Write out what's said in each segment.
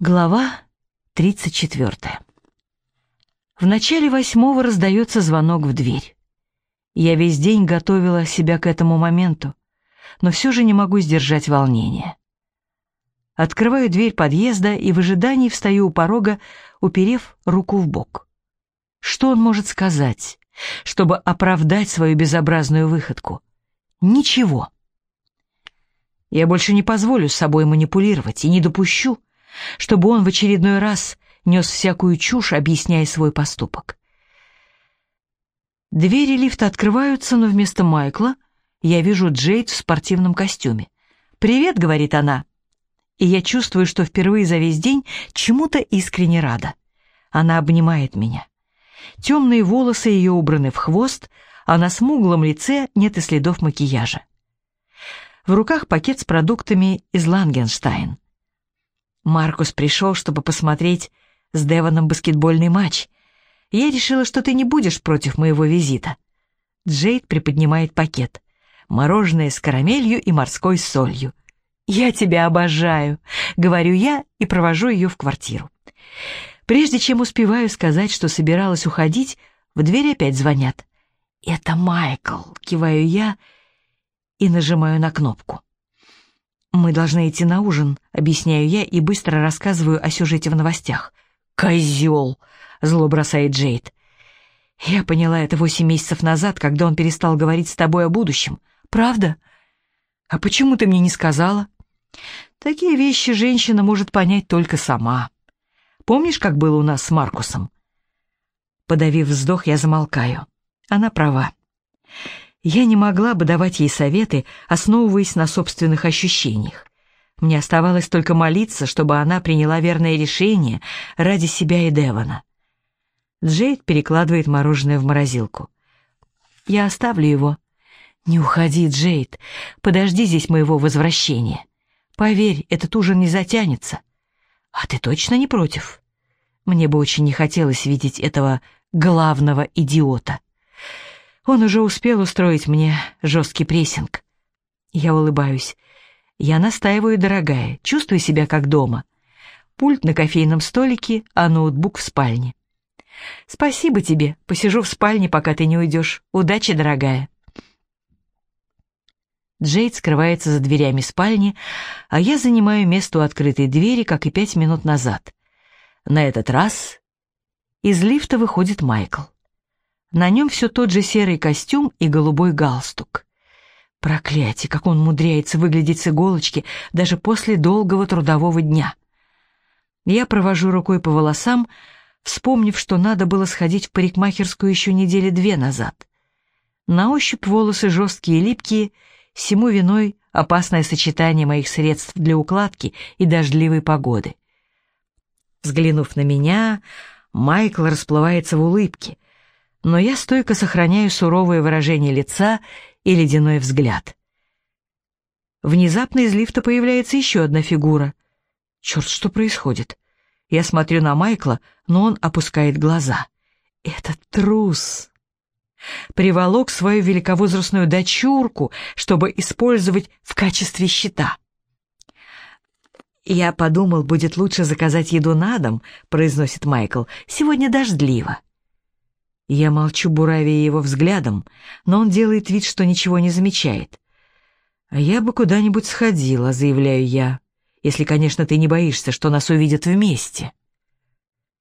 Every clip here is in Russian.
Глава 34. В начале восьмого раздается звонок в дверь. Я весь день готовила себя к этому моменту, но все же не могу сдержать волнение. Открываю дверь подъезда и в ожидании встаю у порога, уперев руку в бок. Что он может сказать, чтобы оправдать свою безобразную выходку? Ничего. Я больше не позволю с собой манипулировать и не допущу, чтобы он в очередной раз нес всякую чушь, объясняя свой поступок. Двери лифта открываются, но вместо Майкла я вижу Джейд в спортивном костюме. «Привет», — говорит она. И я чувствую, что впервые за весь день чему-то искренне рада. Она обнимает меня. Темные волосы ее убраны в хвост, а на смуглом лице нет и следов макияжа. В руках пакет с продуктами из Лангенштайн. Маркус пришел, чтобы посмотреть с Деваном баскетбольный матч. Я решила, что ты не будешь против моего визита. Джейд приподнимает пакет. Мороженое с карамелью и морской солью. «Я тебя обожаю», — говорю я и провожу ее в квартиру. Прежде чем успеваю сказать, что собиралась уходить, в дверь опять звонят. «Это Майкл», — киваю я и нажимаю на кнопку. «Мы должны идти на ужин», — объясняю я и быстро рассказываю о сюжете в новостях. «Козел!» — зло бросает Джейд. «Я поняла это восемь месяцев назад, когда он перестал говорить с тобой о будущем. Правда? А почему ты мне не сказала?» «Такие вещи женщина может понять только сама. Помнишь, как было у нас с Маркусом?» Подавив вздох, я замолкаю. Она права. Я не могла бы давать ей советы, основываясь на собственных ощущениях. Мне оставалось только молиться, чтобы она приняла верное решение ради себя и Девона. Джейд перекладывает мороженое в морозилку. «Я оставлю его». «Не уходи, Джейд. Подожди здесь моего возвращения. Поверь, этот ужин не затянется». «А ты точно не против?» Мне бы очень не хотелось видеть этого главного идиота. Он уже успел устроить мне жесткий прессинг. Я улыбаюсь. Я настаиваю, дорогая, чувствуй себя как дома. Пульт на кофейном столике, а ноутбук в спальне. Спасибо тебе, посижу в спальне, пока ты не уйдешь. Удачи, дорогая. Джейд скрывается за дверями спальни, а я занимаю место у открытой двери, как и пять минут назад. На этот раз из лифта выходит Майкл. На нем все тот же серый костюм и голубой галстук. Проклятие, как он мудряется выглядеть с иголочки даже после долгого трудового дня. Я провожу рукой по волосам, вспомнив, что надо было сходить в парикмахерскую еще недели две назад. На ощупь волосы жесткие и липкие, всему виной опасное сочетание моих средств для укладки и дождливой погоды. Взглянув на меня, Майкл расплывается в улыбке — но я стойко сохраняю суровое выражение лица и ледяной взгляд. Внезапно из лифта появляется еще одна фигура. Черт, что происходит? Я смотрю на Майкла, но он опускает глаза. Это трус. Приволок свою великовозрастную дочурку, чтобы использовать в качестве щита. «Я подумал, будет лучше заказать еду на дом», — произносит Майкл. «Сегодня дождливо». Я молчу, буравя его взглядом, но он делает вид, что ничего не замечает. «А я бы куда-нибудь сходила», — заявляю я, «если, конечно, ты не боишься, что нас увидят вместе».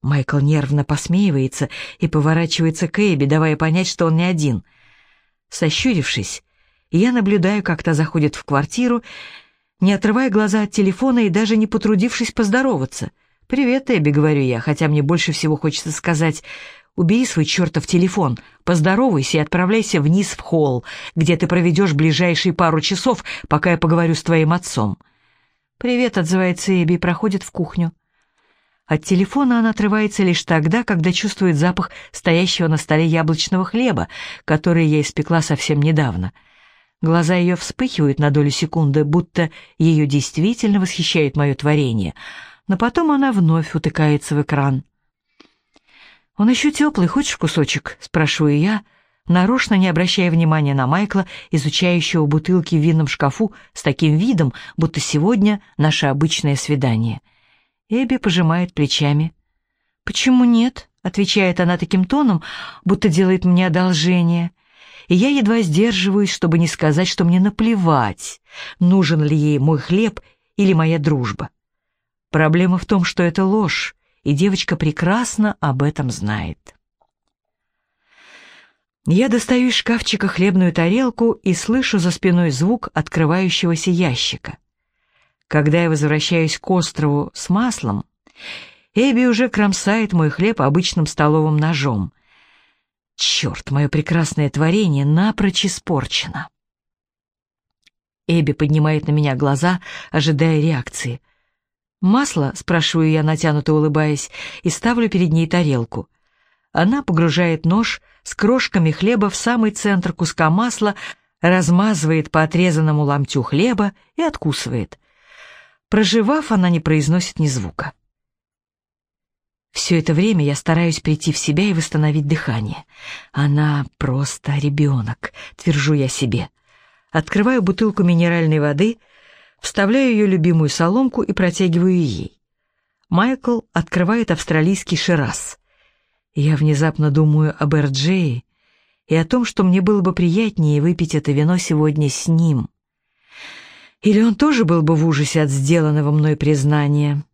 Майкл нервно посмеивается и поворачивается к Эбби, давая понять, что он не один. Сощурившись, я наблюдаю, как та заходит в квартиру, не отрывая глаза от телефона и даже не потрудившись поздороваться. «Привет, Эбби», — говорю я, хотя мне больше всего хочется сказать Убери свой чертов телефон, поздоровайся и отправляйся вниз в холл, где ты проведешь ближайшие пару часов, пока я поговорю с твоим отцом». «Привет», — отзывается Эбби проходит в кухню. От телефона она отрывается лишь тогда, когда чувствует запах стоящего на столе яблочного хлеба, который я испекла совсем недавно. Глаза ее вспыхивают на долю секунды, будто ее действительно восхищает мое творение, но потом она вновь утыкается в экран. «Он еще теплый, хочешь кусочек?» — спрашиваю я, нарочно не обращая внимания на Майкла, изучающего бутылки в винном шкафу с таким видом, будто сегодня наше обычное свидание. Эбби пожимает плечами. «Почему нет?» — отвечает она таким тоном, будто делает мне одолжение. И я едва сдерживаюсь, чтобы не сказать, что мне наплевать, нужен ли ей мой хлеб или моя дружба. Проблема в том, что это ложь, и девочка прекрасно об этом знает. Я достаю из шкафчика хлебную тарелку и слышу за спиной звук открывающегося ящика. Когда я возвращаюсь к острову с маслом, Эбби уже кромсает мой хлеб обычным столовым ножом. Черт, мое прекрасное творение напрочь испорчено. Эбби поднимает на меня глаза, ожидая реакции. «Масло?» — спрашиваю я, натянуто улыбаясь, и ставлю перед ней тарелку. Она погружает нож с крошками хлеба в самый центр куска масла, размазывает по отрезанному ломтю хлеба и откусывает. Проживав, она не произносит ни звука. Все это время я стараюсь прийти в себя и восстановить дыхание. Она просто ребенок, твержу я себе. Открываю бутылку минеральной воды, вставляю ее любимую соломку и протягиваю ей. Майкл открывает австралийский шираз. Я внезапно думаю об Эрджее и о том, что мне было бы приятнее выпить это вино сегодня с ним. Или он тоже был бы в ужасе от сделанного мной признания.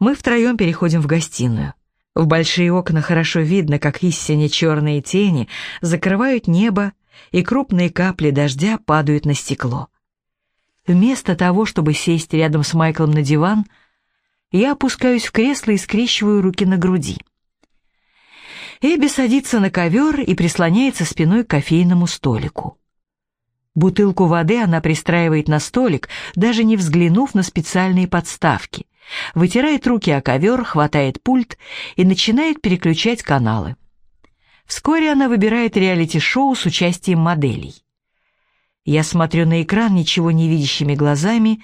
Мы втроем переходим в гостиную. В большие окна хорошо видно, как истине черные тени закрывают небо, и крупные капли дождя падают на стекло. Вместо того, чтобы сесть рядом с Майклом на диван, я опускаюсь в кресло и скрещиваю руки на груди. Эбби садится на ковер и прислоняется спиной к кофейному столику. Бутылку воды она пристраивает на столик, даже не взглянув на специальные подставки. Вытирает руки о ковер, хватает пульт и начинает переключать каналы. Вскоре она выбирает реалити-шоу с участием моделей. Я смотрю на экран ничего не видящими глазами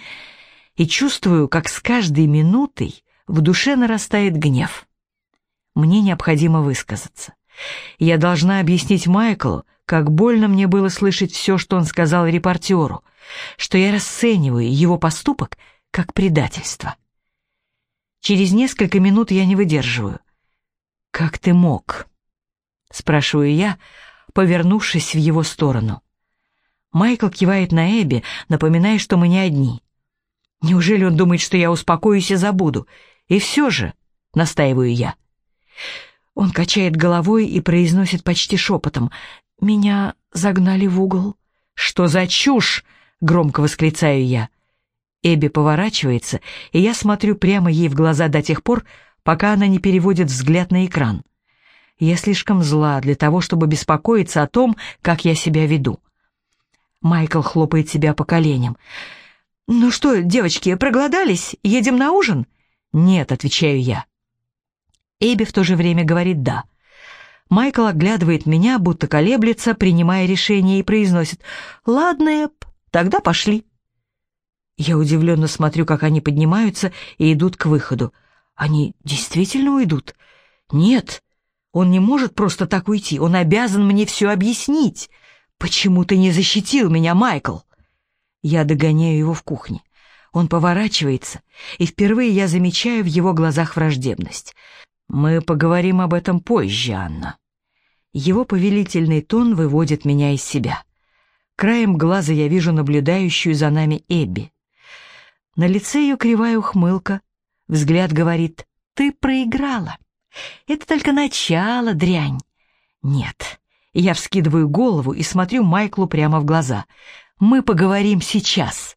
и чувствую, как с каждой минутой в душе нарастает гнев. Мне необходимо высказаться. Я должна объяснить Майклу, как больно мне было слышать все, что он сказал репортеру, что я расцениваю его поступок как предательство. Через несколько минут я не выдерживаю. «Как ты мог?» — спрашиваю я, повернувшись в его сторону. Майкл кивает на Эбби, напоминая, что мы не одни. Неужели он думает, что я успокоюсь и забуду? И все же, — настаиваю я. Он качает головой и произносит почти шепотом. «Меня загнали в угол». «Что за чушь?» — громко восклицаю я. Эбби поворачивается, и я смотрю прямо ей в глаза до тех пор, пока она не переводит взгляд на экран. Я слишком зла для того, чтобы беспокоиться о том, как я себя веду. Майкл хлопает себя по коленям. «Ну что, девочки, проголодались? Едем на ужин?» «Нет», — отвечаю я. Эбби в то же время говорит «да». Майкл оглядывает меня, будто колеблется, принимая решение, и произносит «Ладно, Эб, тогда пошли». Я удивленно смотрю, как они поднимаются и идут к выходу. Они действительно уйдут? Нет, он не может просто так уйти, он обязан мне все объяснить. Почему ты не защитил меня, Майкл? Я догоняю его в кухне. Он поворачивается, и впервые я замечаю в его глазах враждебность. Мы поговорим об этом позже, Анна. Его повелительный тон выводит меня из себя. Краем глаза я вижу наблюдающую за нами Эбби. На лице ее кривая ухмылка. Взгляд говорит «Ты проиграла. Это только начало, дрянь». Нет, я вскидываю голову и смотрю Майклу прямо в глаза. «Мы поговорим сейчас».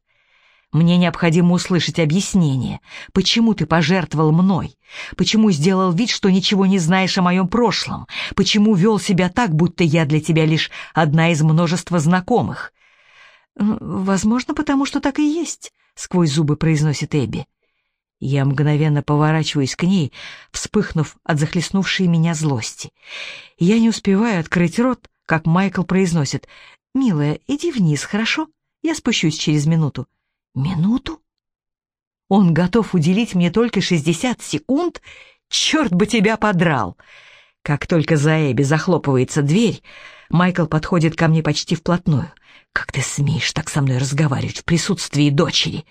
Мне необходимо услышать объяснение, почему ты пожертвовал мной, почему сделал вид, что ничего не знаешь о моем прошлом, почему вел себя так, будто я для тебя лишь одна из множества знакомых. Возможно, потому что так и есть, — сквозь зубы произносит Эбби. Я мгновенно поворачиваюсь к ней, вспыхнув от захлестнувшей меня злости. Я не успеваю открыть рот, как Майкл произносит. «Милая, иди вниз, хорошо? Я спущусь через минуту». «Минуту?» Он готов уделить мне только 60 секунд? Черт бы тебя подрал! Как только за Эбби захлопывается дверь, Майкл подходит ко мне почти вплотную. «Как ты смеешь так со мной разговаривать в присутствии дочери?»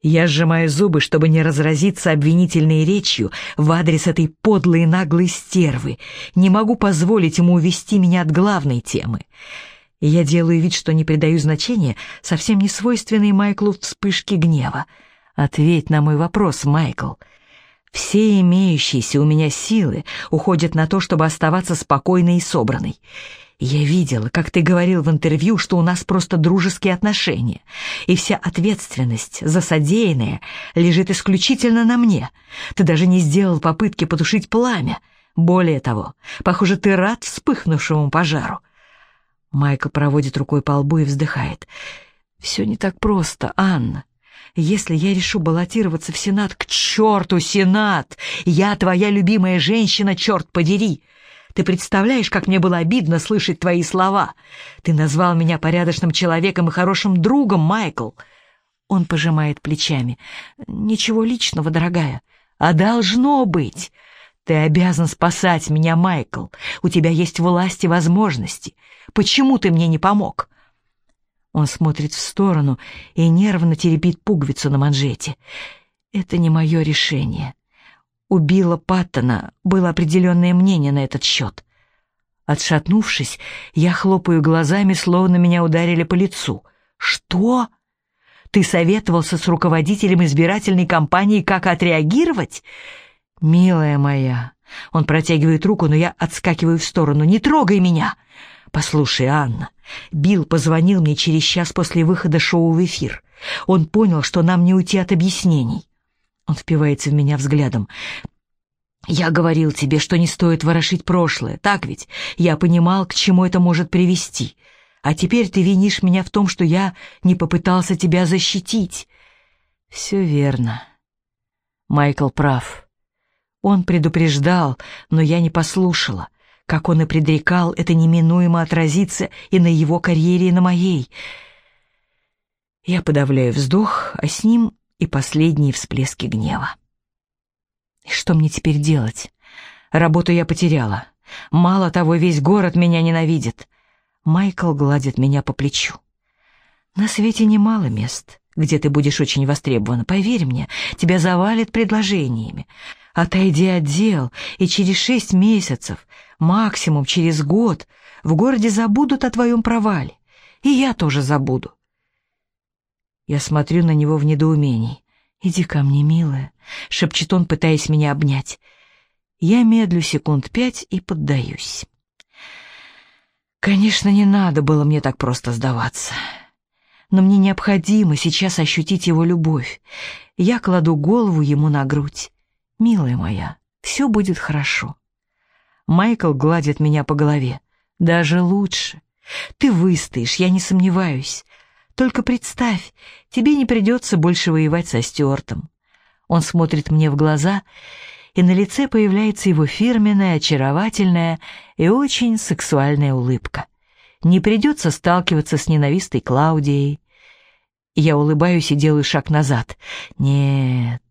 Я сжимаю зубы, чтобы не разразиться обвинительной речью в адрес этой подлой и наглой стервы. Не могу позволить ему увести меня от главной темы. Я делаю вид, что не придаю значения совсем не свойственной Майклу вспышке гнева. Ответь на мой вопрос, Майкл. Все имеющиеся у меня силы уходят на то, чтобы оставаться спокойной и собранной. Я видела, как ты говорил в интервью, что у нас просто дружеские отношения, и вся ответственность за содеянное лежит исключительно на мне. Ты даже не сделал попытки потушить пламя. Более того, похоже, ты рад вспыхнувшему пожару. Майкл проводит рукой по лбу и вздыхает. «Все не так просто, Анна. Если я решу баллотироваться в Сенат, к черту Сенат! Я твоя любимая женщина, черт подери!» Ты представляешь, как мне было обидно слышать твои слова? Ты назвал меня порядочным человеком и хорошим другом, Майкл. Он пожимает плечами. Ничего личного, дорогая. А должно быть. Ты обязан спасать меня, Майкл. У тебя есть власть и возможности. Почему ты мне не помог? Он смотрит в сторону и нервно теребит пуговицу на манжете. Это не мое решение у Билла Паттона было определенное мнение на этот счет. Отшатнувшись, я хлопаю глазами, словно меня ударили по лицу. «Что? Ты советовался с руководителем избирательной кампании, как отреагировать?» «Милая моя...» Он протягивает руку, но я отскакиваю в сторону. «Не трогай меня!» «Послушай, Анна, Билл позвонил мне через час после выхода шоу в эфир. Он понял, что нам не уйти от объяснений. Он впивается в меня взглядом. «Я говорил тебе, что не стоит ворошить прошлое, так ведь? Я понимал, к чему это может привести. А теперь ты винишь меня в том, что я не попытался тебя защитить». «Все верно». Майкл прав. Он предупреждал, но я не послушала. Как он и предрекал, это неминуемо отразится и на его карьере, и на моей. Я подавляю вздох, а с ним и последние всплески гнева. И что мне теперь делать? Работу я потеряла. Мало того, весь город меня ненавидит. Майкл гладит меня по плечу. На свете немало мест, где ты будешь очень востребована. Поверь мне, тебя завалит предложениями. Отойди от дел, и через шесть месяцев, максимум через год, в городе забудут о твоем провале. И я тоже забуду. Я смотрю на него в недоумении. «Иди ко мне, милая», — шепчет он, пытаясь меня обнять. Я медлю секунд пять и поддаюсь. Конечно, не надо было мне так просто сдаваться. Но мне необходимо сейчас ощутить его любовь. Я кладу голову ему на грудь. «Милая моя, все будет хорошо». Майкл гладит меня по голове. «Даже лучше. Ты выстоишь, я не сомневаюсь. Только представь, тебе не придется больше воевать со Стюартом. Он смотрит мне в глаза, и на лице появляется его фирменная, очаровательная и очень сексуальная улыбка. Не придется сталкиваться с ненавистой Клаудией. Я улыбаюсь и делаю шаг назад. Нет,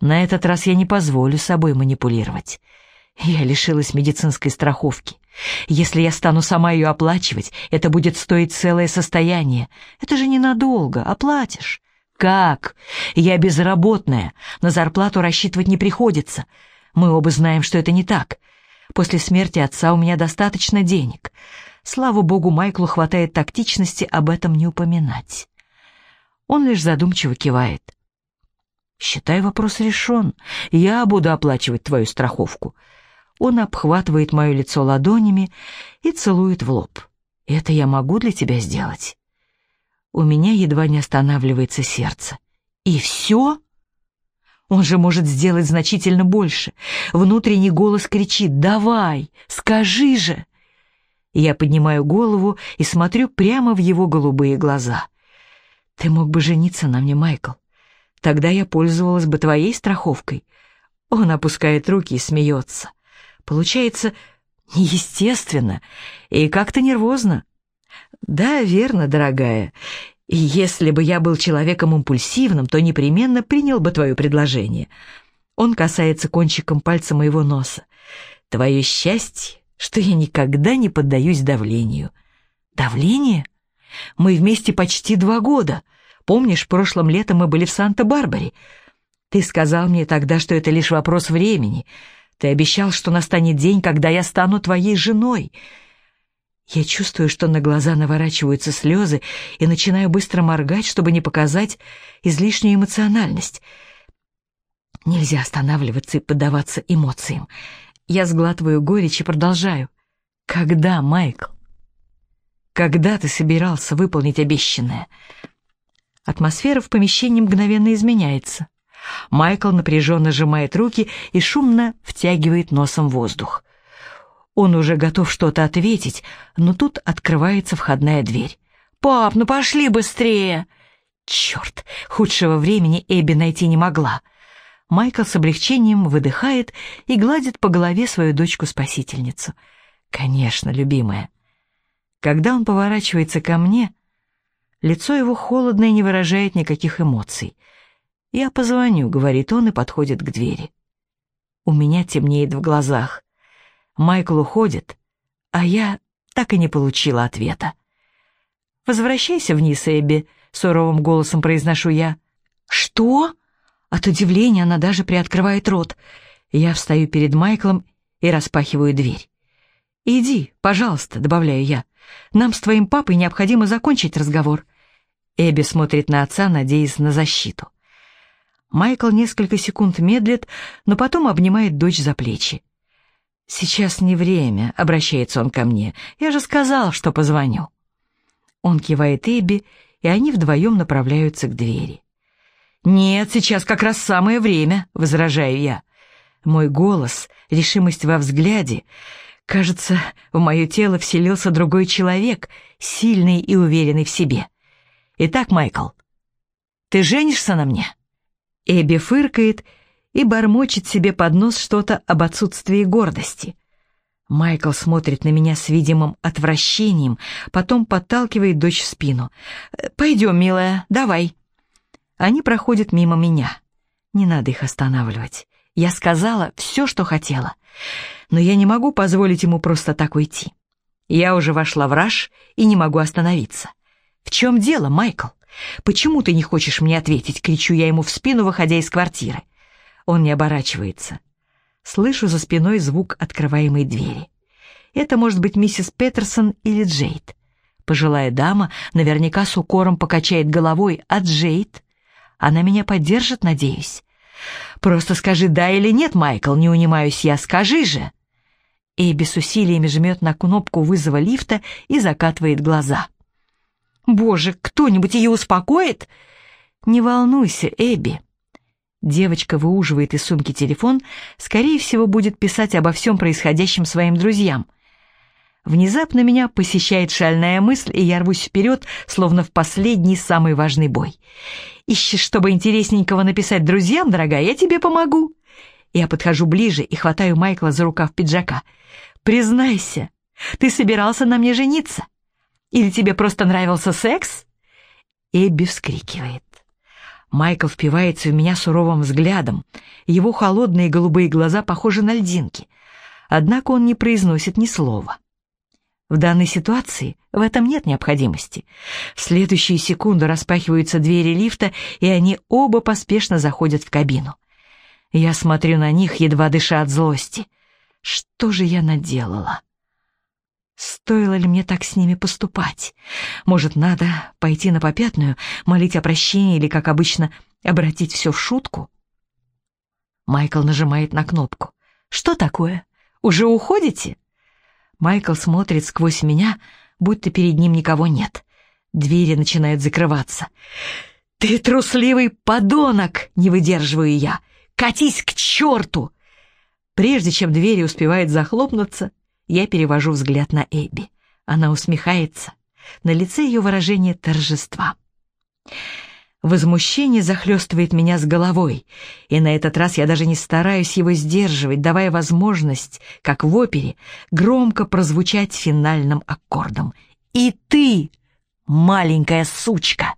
на этот раз я не позволю собой манипулировать. Я лишилась медицинской страховки. Если я стану сама ее оплачивать, это будет стоить целое состояние. Это же ненадолго, оплатишь. Как? Я безработная, на зарплату рассчитывать не приходится. Мы оба знаем, что это не так. После смерти отца у меня достаточно денег. Слава богу, Майклу хватает тактичности об этом не упоминать. Он лишь задумчиво кивает. «Считай, вопрос решен. Я буду оплачивать твою страховку. Он обхватывает мое лицо ладонями и целует в лоб. «Это я могу для тебя сделать?» У меня едва не останавливается сердце. «И все?» Он же может сделать значительно больше. Внутренний голос кричит «Давай, скажи же!» Я поднимаю голову и смотрю прямо в его голубые глаза. «Ты мог бы жениться на мне, Майкл. Тогда я пользовалась бы твоей страховкой». Он опускает руки и смеется. Получается неестественно и как-то нервозно. Да, верно, дорогая. И если бы я был человеком импульсивным, то непременно принял бы твое предложение. Он касается кончиком пальца моего носа. Твое счастье, что я никогда не поддаюсь давлению. Давление? Мы вместе почти два года. Помнишь, прошлым летом мы были в Санта-Барбаре? Ты сказал мне тогда, что это лишь вопрос времени. Ты обещал, что настанет день, когда я стану твоей женой. Я чувствую, что на глаза наворачиваются слезы и начинаю быстро моргать, чтобы не показать излишнюю эмоциональность. Нельзя останавливаться и поддаваться эмоциям. Я сглатываю горечь и продолжаю. Когда, Майкл? Когда ты собирался выполнить обещанное? Атмосфера в помещении мгновенно изменяется. Майкл напряженно сжимает руки и шумно втягивает носом воздух. Он уже готов что-то ответить, но тут открывается входная дверь. «Пап, ну пошли быстрее!» Черт, худшего времени Эбби найти не могла. Майкл с облегчением выдыхает и гладит по голове свою дочку-спасительницу. «Конечно, любимая». Когда он поворачивается ко мне, лицо его холодно и не выражает никаких эмоций. «Я позвоню», — говорит он и подходит к двери. У меня темнеет в глазах. Майкл уходит, а я так и не получила ответа. «Возвращайся вниз, Эбби», — суровым голосом произношу я. «Что?» От удивления она даже приоткрывает рот. Я встаю перед Майклом и распахиваю дверь. «Иди, пожалуйста», — добавляю я. «Нам с твоим папой необходимо закончить разговор». Эбби смотрит на отца, надеясь на защиту. Майкл несколько секунд медлит, но потом обнимает дочь за плечи. «Сейчас не время», — обращается он ко мне. «Я же сказал, что позвоню». Он кивает Эбби, и они вдвоем направляются к двери. «Нет, сейчас как раз самое время», — возражаю я. Мой голос, решимость во взгляде. Кажется, в мое тело вселился другой человек, сильный и уверенный в себе. «Итак, Майкл, ты женишься на мне?» Эбби фыркает и бормочет себе под нос что-то об отсутствии гордости. Майкл смотрит на меня с видимым отвращением, потом подталкивает дочь в спину. «Пойдем, милая, давай». Они проходят мимо меня. Не надо их останавливать. Я сказала все, что хотела. Но я не могу позволить ему просто так уйти. Я уже вошла в раж и не могу остановиться. «В чем дело, Майкл? Почему ты не хочешь мне ответить?» — кричу я ему в спину, выходя из квартиры. Он не оборачивается. Слышу за спиной звук открываемой двери. Это может быть миссис Петерсон или Джейд. Пожилая дама наверняка с укором покачает головой, а Джейд? Она меня поддержит, надеюсь. Просто скажи «да» или «нет», Майкл, не унимаюсь я, скажи же. Эбби с усилиями жмет на кнопку вызова лифта и закатывает глаза. «Боже, кто-нибудь ее успокоит?» «Не волнуйся, Эбби». Девочка выуживает из сумки телефон, скорее всего, будет писать обо всем происходящем своим друзьям. Внезапно меня посещает шальная мысль, и я рвусь вперед, словно в последний самый важный бой. «Ищешь, чтобы интересненького написать друзьям, дорогая, я тебе помогу». Я подхожу ближе и хватаю Майкла за рукав пиджака. «Признайся, ты собирался на мне жениться? Или тебе просто нравился секс?» Эбби вскрикивает. Майкл впивается в меня суровым взглядом. Его холодные голубые глаза похожи на льдинки. Однако он не произносит ни слова. В данной ситуации в этом нет необходимости. В следующую секунду распахиваются двери лифта, и они оба поспешно заходят в кабину. Я смотрю на них, едва дыша от злости. Что же я наделала? Стоило ли мне так с ними поступать? Может, надо пойти на попятную, молить о прощении или, как обычно, обратить все в шутку? Майкл нажимает на кнопку. «Что такое? Уже уходите?» Майкл смотрит сквозь меня, будто перед ним никого нет. Двери начинают закрываться. «Ты трусливый подонок!» — не выдерживаю я. «Катись к черту!» Прежде чем двери успевают захлопнуться, я перевожу взгляд на Эбби. Она усмехается. На лице ее выражение торжества. Возмущение захлестывает меня с головой, и на этот раз я даже не стараюсь его сдерживать, давая возможность, как в опере, громко прозвучать финальным аккордом. «И ты, маленькая сучка!»